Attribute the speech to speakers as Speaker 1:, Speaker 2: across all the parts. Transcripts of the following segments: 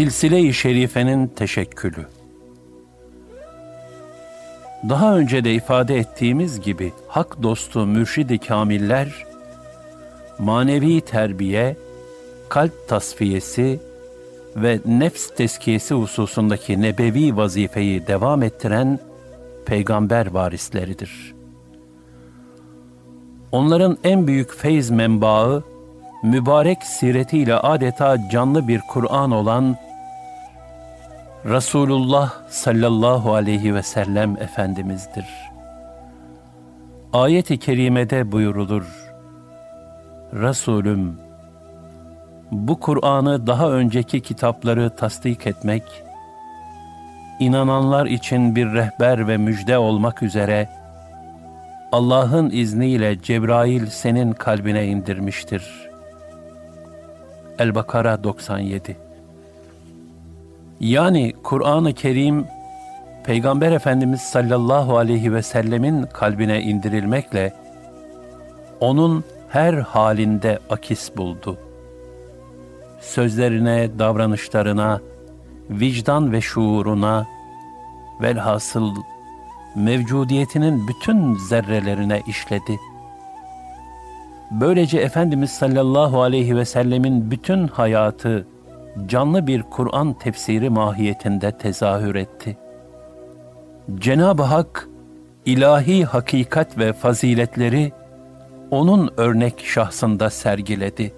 Speaker 1: Silsile-i Şerife'nin teşekkülü Daha önce de ifade ettiğimiz gibi hak dostu mürşidi kamiller, manevi terbiye, kalp tasfiyesi ve nefs teskiyesi hususundaki nebevi vazifeyi devam ettiren peygamber varisleridir. Onların en büyük feyz menbaı, mübarek siretiyle adeta canlı bir Kur'an olan Resulullah sallallahu aleyhi ve sellem Efendimiz'dir. Ayet-i kerimede buyurulur, Resulüm, bu Kur'an'ı daha önceki kitapları tasdik etmek, inananlar için bir rehber ve müjde olmak üzere, Allah'ın izniyle Cebrail senin kalbine indirmiştir.'' El-Bakara 97 Yani Kur'an-ı Kerim, Peygamber Efendimiz sallallahu aleyhi ve sellemin kalbine indirilmekle, onun her halinde akis buldu. Sözlerine, davranışlarına, vicdan ve şuuruna, velhasıl mevcudiyetinin bütün zerrelerine işledi.'' Böylece Efendimiz sallallahu aleyhi ve sellemin bütün hayatı canlı bir Kur'an tefsiri mahiyetinde tezahür etti. Cenab-ı Hak ilahi hakikat ve faziletleri onun örnek şahsında sergiledi.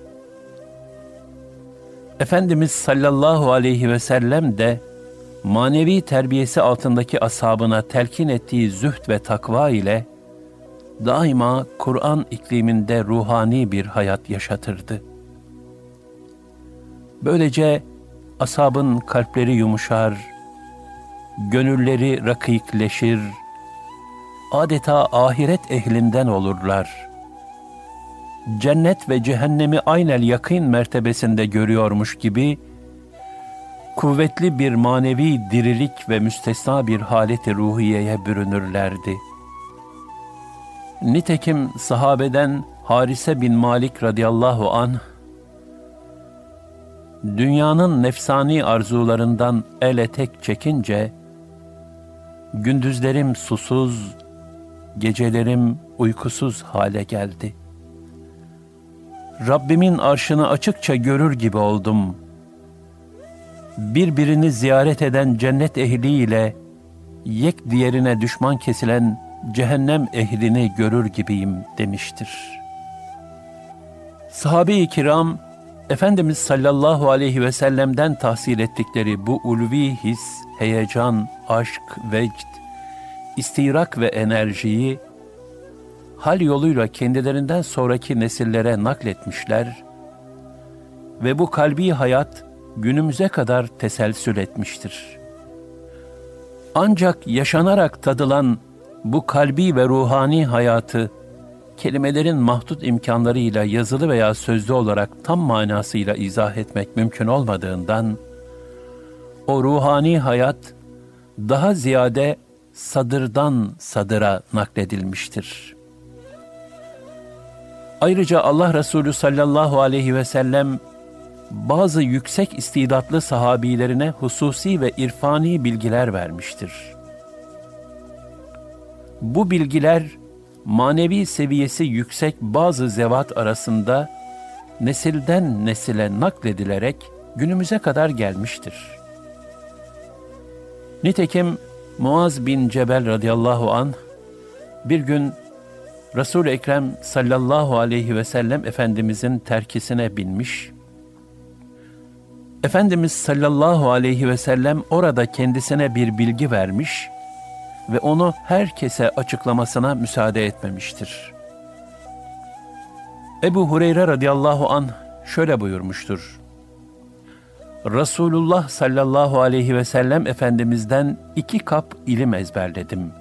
Speaker 1: Efendimiz sallallahu aleyhi ve sellem de manevi terbiyesi altındaki ashabına telkin ettiği zühd ve takva ile daima Kur'an ikliminde ruhani bir hayat yaşatırdı. Böylece asabın kalpleri yumuşar, gönülleri rakikleşir, adeta ahiret ehlinden olurlar. Cennet ve cehennemi aynel yakın mertebesinde görüyormuş gibi, kuvvetli bir manevi dirilik ve müstesna bir haleti ruhiyeye bürünürlerdi.'' Nitekim sahabeden Harise bin Malik radıyallahu an dünyanın nefsani arzularından ele tek çekince gündüzlerim susuz, gecelerim uykusuz hale geldi. Rabbimin arşını açıkça görür gibi oldum. Birbirini ziyaret eden cennet ehliyle yek diğerine düşman kesilen cehennem ehlini görür gibiyim demiştir. Sahabe-i kiram, Efendimiz sallallahu aleyhi ve sellem'den tahsil ettikleri bu ulvi his, heyecan, aşk, vecd, istirak ve enerjiyi hal yoluyla kendilerinden sonraki nesillere nakletmişler ve bu kalbi hayat günümüze kadar teselsül etmiştir. Ancak yaşanarak tadılan bu kalbi ve ruhani hayatı kelimelerin mahdut imkanlarıyla yazılı veya sözlü olarak tam manasıyla izah etmek mümkün olmadığından o ruhani hayat daha ziyade sadırdan sadıra nakledilmiştir. Ayrıca Allah Resulü sallallahu aleyhi ve sellem bazı yüksek istidatlı sahabilerine hususi ve irfani bilgiler vermiştir.'' Bu bilgiler manevi seviyesi yüksek bazı zevat arasında nesilden nesile nakledilerek günümüze kadar gelmiştir. Nitekim Muaz bin Cebel radıyallahu an bir gün Resul-i Ekrem sallallahu aleyhi ve sellem Efendimizin terkisine binmiş. Efendimiz sallallahu aleyhi ve sellem orada kendisine bir bilgi vermiş ve onu herkese açıklamasına müsaade etmemiştir. Ebu Hureyre radıyallahu an şöyle buyurmuştur. Resulullah sallallahu aleyhi ve sellem Efendimiz'den iki kap ilim ezberledim.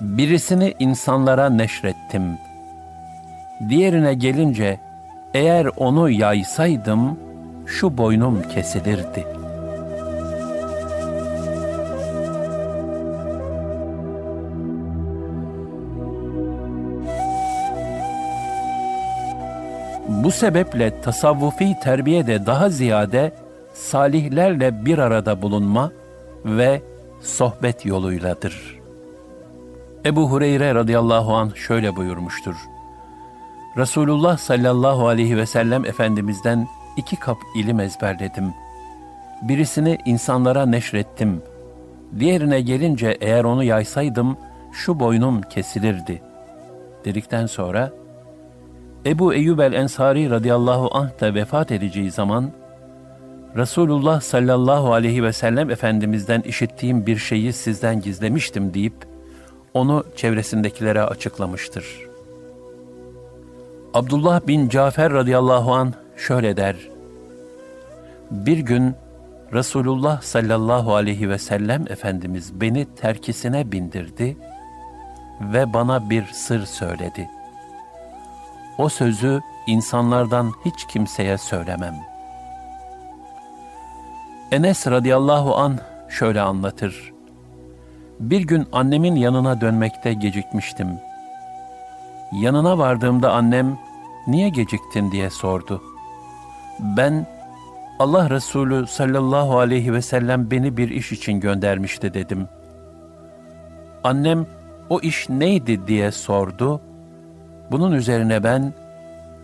Speaker 1: Birisini insanlara neşrettim. Diğerine gelince eğer onu yaysaydım şu boynum kesilirdi.'' Bu sebeple tasavvufi terbiyede daha ziyade salihlerle bir arada bulunma ve sohbet yoluyladır. Ebu Hureyre radıyallahu an şöyle buyurmuştur. Resulullah sallallahu aleyhi ve sellem Efendimiz'den iki kap ilim ezberledim. Birisini insanlara neşrettim. Diğerine gelince eğer onu yaysaydım şu boynum kesilirdi. Dedikten sonra Ebu Eyyub el-Ensari radıyallahu anh da vefat edeceği zaman Resulullah sallallahu aleyhi ve sellem Efendimiz'den işittiğim bir şeyi sizden gizlemiştim deyip onu çevresindekilere açıklamıştır. Abdullah bin Cafer radıyallahu an şöyle der. Bir gün Resulullah sallallahu aleyhi ve sellem Efendimiz beni terkisine bindirdi ve bana bir sır söyledi. O sözü insanlardan hiç kimseye söylemem.'' Enes radıyallahu an şöyle anlatır. Bir gün annemin yanına dönmekte gecikmiştim. Yanına vardığımda annem, niye geciktin diye sordu. Ben, Allah Resulü sallallahu aleyhi ve sellem beni bir iş için göndermişti dedim. Annem, o iş neydi diye sordu. Bunun üzerine ben,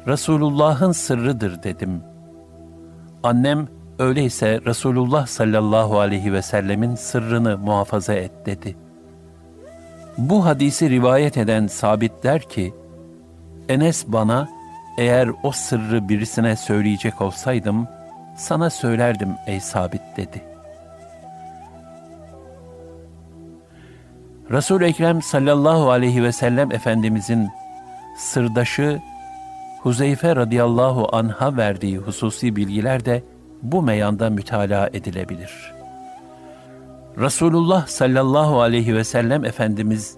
Speaker 1: Resulullah'ın sırrıdır dedim. Annem, Öyleyse Resulullah sallallahu aleyhi ve sellemin sırrını muhafaza et dedi. Bu hadisi rivayet eden sabit der ki, Enes bana eğer o sırrı birisine söyleyecek olsaydım, sana söylerdim ey sabit dedi. resul Ekrem sallallahu aleyhi ve sellem Efendimizin sırdaşı Huzeyfe radıyallahu anha verdiği hususi bilgiler de bu meyanda mütalaa edilebilir. Resulullah sallallahu aleyhi ve sellem Efendimiz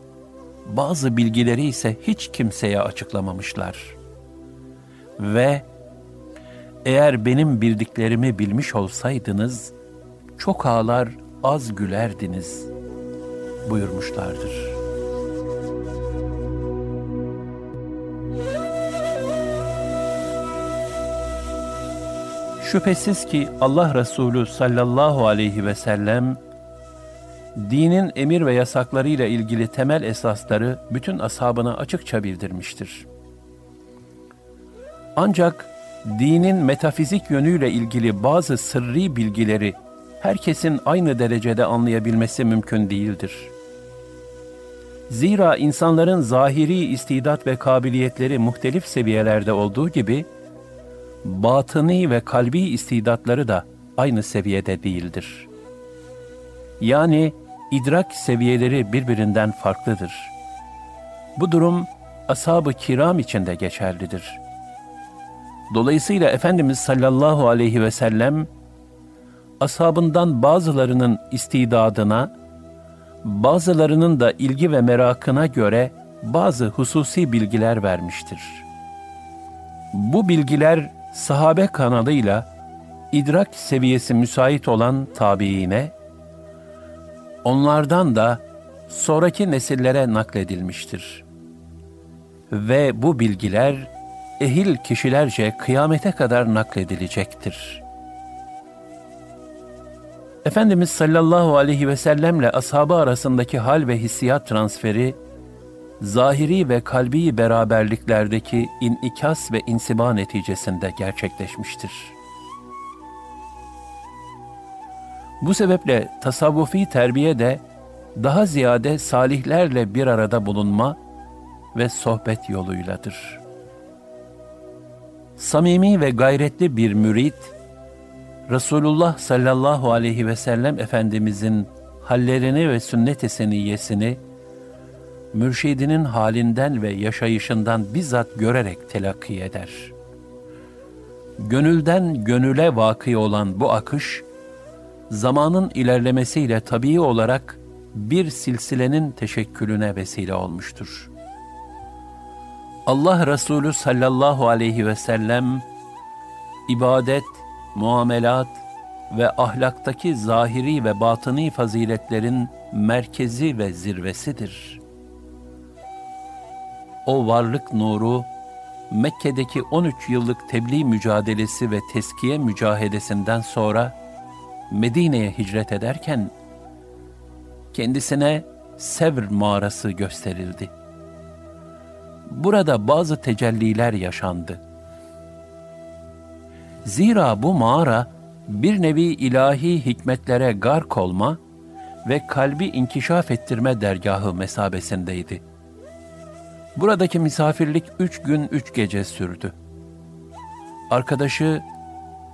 Speaker 1: bazı bilgileri ise hiç kimseye açıklamamışlar. Ve eğer benim bildiklerimi bilmiş olsaydınız, çok ağlar az gülerdiniz buyurmuşlardır.'' Şüphesiz ki Allah Resulü sallallahu aleyhi ve sellem dinin emir ve yasaklarıyla ilgili temel esasları bütün ashabına açıkça bildirmiştir. Ancak dinin metafizik yönüyle ilgili bazı sırrı bilgileri herkesin aynı derecede anlayabilmesi mümkün değildir. Zira insanların zahiri istidat ve kabiliyetleri muhtelif seviyelerde olduğu gibi, batıni ve kalbi istidatları da aynı seviyede değildir. Yani idrak seviyeleri birbirinden farklıdır. Bu durum ashab-ı kiram için de geçerlidir. Dolayısıyla Efendimiz sallallahu aleyhi ve sellem ashabından bazılarının istidadına, bazılarının da ilgi ve merakına göre bazı hususi bilgiler vermiştir. Bu bilgiler sahabe kanalıyla idrak seviyesi müsait olan tabiine, onlardan da sonraki nesillere nakledilmiştir. Ve bu bilgiler ehil kişilerce kıyamete kadar nakledilecektir. Efendimiz sallallahu aleyhi ve sellemle ashabı arasındaki hal ve hissiyat transferi zahiri ve kalbi beraberliklerdeki inikas ve insiba neticesinde gerçekleşmiştir. Bu sebeple tasavvufi terbiye de daha ziyade salihlerle bir arada bulunma ve sohbet yoluyladır. Samimi ve gayretli bir mürit, Resulullah sallallahu aleyhi ve sellem Efendimizin hallerini ve sünnet-i seniyyesini mürşidinin halinden ve yaşayışından bizzat görerek telakki eder. Gönülden gönüle vakı olan bu akış, zamanın ilerlemesiyle tabii olarak bir silsilenin teşekkülüne vesile olmuştur. Allah Resulü sallallahu aleyhi ve sellem, ibadet, muamelat ve ahlaktaki zahiri ve batıni faziletlerin merkezi ve zirvesidir.'' O varlık nuru, Mekke'deki 13 yıllık tebliğ mücadelesi ve teskiye mücahedesinden sonra Medine'ye hicret ederken kendisine Sevr mağarası gösterildi. Burada bazı tecelliler yaşandı. Zira bu mağara bir nevi ilahi hikmetlere gark olma ve kalbi inkişaf ettirme dergahı mesabesindeydi. Buradaki misafirlik üç gün üç gece sürdü. Arkadaşı,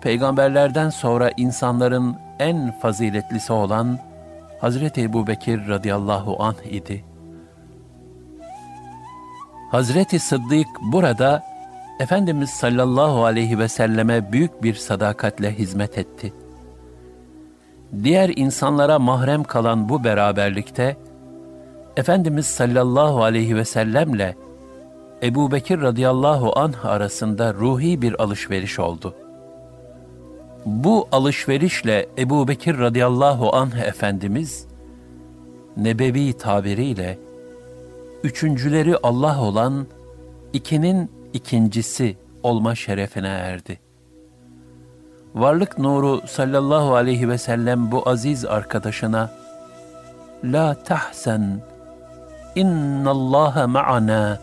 Speaker 1: peygamberlerden sonra insanların en faziletlisi olan Hazreti Ebu Bekir radıyallahu anh idi. Hazreti Sıddık burada Efendimiz sallallahu aleyhi ve selleme büyük bir sadakatle hizmet etti. Diğer insanlara mahrem kalan bu beraberlikte, Efendimiz sallallahu aleyhi ve sellemle Ebu Bekir radıyallahu anh arasında ruhi bir alışveriş oldu. Bu alışverişle Ebu Bekir radıyallahu anh Efendimiz, nebevi tabiriyle, üçüncüleri Allah olan ikinin ikincisi olma şerefine erdi. Varlık nuru sallallahu aleyhi ve sellem bu aziz arkadaşına La tahsen innallaha ma'ana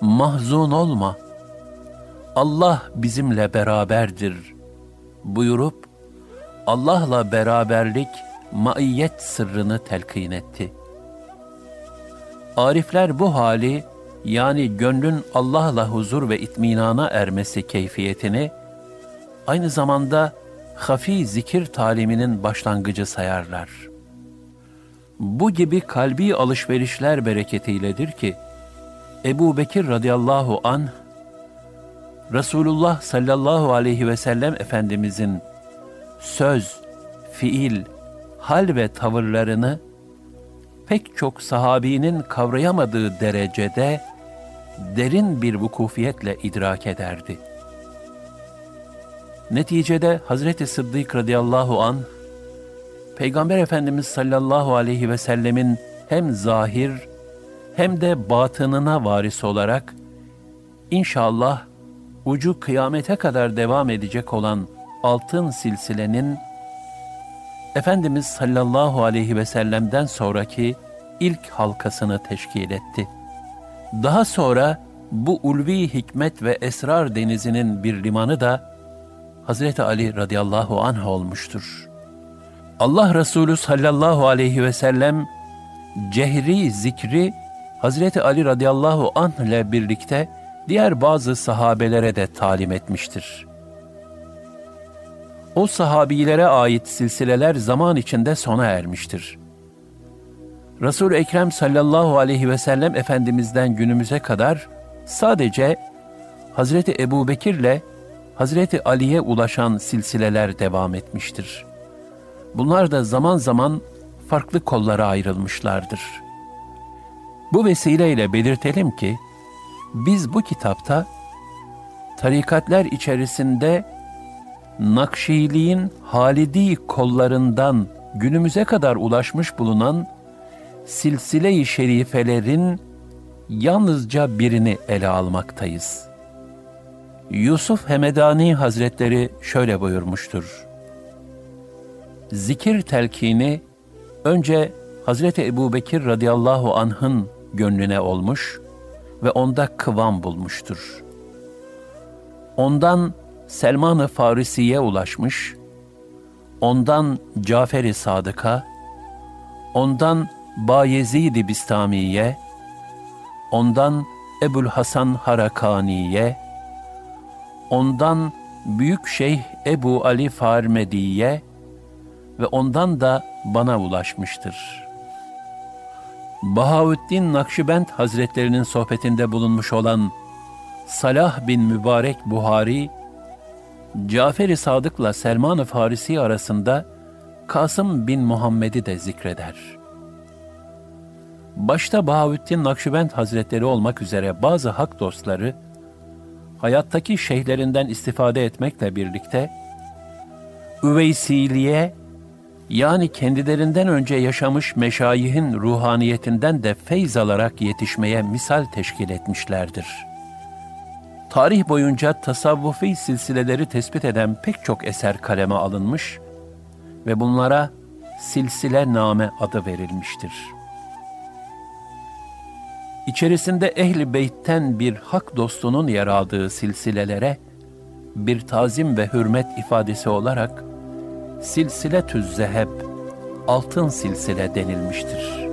Speaker 1: Mahzun olma Allah bizimle beraberdir buyurup Allah'la beraberlik maiyet sırrını telkin etti. Arifler bu hali yani gönlün Allah'la huzur ve itminana ermesi keyfiyetini aynı zamanda hafi zikir taliminin başlangıcı sayarlar. Bu gibi kalbi alışverişler bereketiyledir ki Ebu Bekir radıyallahu an Resulullah sallallahu aleyhi ve sellem Efendimizin söz, fiil, hal ve tavırlarını pek çok sahabinin kavrayamadığı derecede derin bir vukufiyetle idrak ederdi. Neticede Hazreti Sıddık radıyallahu an Peygamber Efendimiz sallallahu aleyhi ve sellemin hem zahir hem de batınına varis olarak inşallah ucu kıyamete kadar devam edecek olan altın silsilenin Efendimiz sallallahu aleyhi ve sellem'den sonraki ilk halkasını teşkil etti. Daha sonra bu ulvi hikmet ve esrar denizinin bir limanı da Hazreti Ali radıyallahu anh olmuştur. Allah Resulü sallallahu aleyhi ve sellem cehri zikri Hazreti Ali radıyallahu anh ile birlikte diğer bazı sahabelere de talim etmiştir. O sahabilere ait silsileler zaman içinde sona ermiştir. resul Ekrem sallallahu aleyhi ve sellem Efendimiz'den günümüze kadar sadece Hazreti Ebu Bekir ile Hazreti Ali'ye ulaşan silsileler devam etmiştir. Bunlar da zaman zaman farklı kollara ayrılmışlardır. Bu vesileyle belirtelim ki, biz bu kitapta tarikatler içerisinde Nakşiliğin Halidi kollarından günümüze kadar ulaşmış bulunan silsile-i şerifelerin yalnızca birini ele almaktayız. Yusuf Hemedani Hazretleri şöyle buyurmuştur. Zikir telkini önce Hazreti Ebu Bekir radıyallahu anh'ın gönlüne olmuş ve onda kıvam bulmuştur. Ondan Selman-ı Farisi'ye ulaşmış, ondan Cafer-i Sadık'a, ondan Bayezid-i Bistami'ye, ondan Ebul Hasan Harakani'ye, ondan Büyük Şeyh Ebu Ali Farmedi'ye ve ondan da bana ulaşmıştır. Bahaüddin Nakşibend Hazretlerinin sohbetinde bulunmuş olan Salah bin Mübarek Buhari, Cafer-i Sadık'la Selman-ı Farisi arasında Kasım bin Muhammed'i de zikreder. Başta Bahaüddin Nakşibend Hazretleri olmak üzere bazı hak dostları, hayattaki şeyhlerinden istifade etmekle birlikte, Üveysiliğe, yani kendilerinden önce yaşamış meşayihin ruhaniyetinden de feyz alarak yetişmeye misal teşkil etmişlerdir.'' tarih boyunca tasavvufi silsileleri tespit eden pek çok eser kaleme alınmış ve bunlara silsile name adı verilmiştir. İçerisinde ehli beytten bir hak dostunun yer aldığı silsilelere bir tazim ve hürmet ifadesi olarak silsile tüz zeheb, altın silsile denilmiştir.''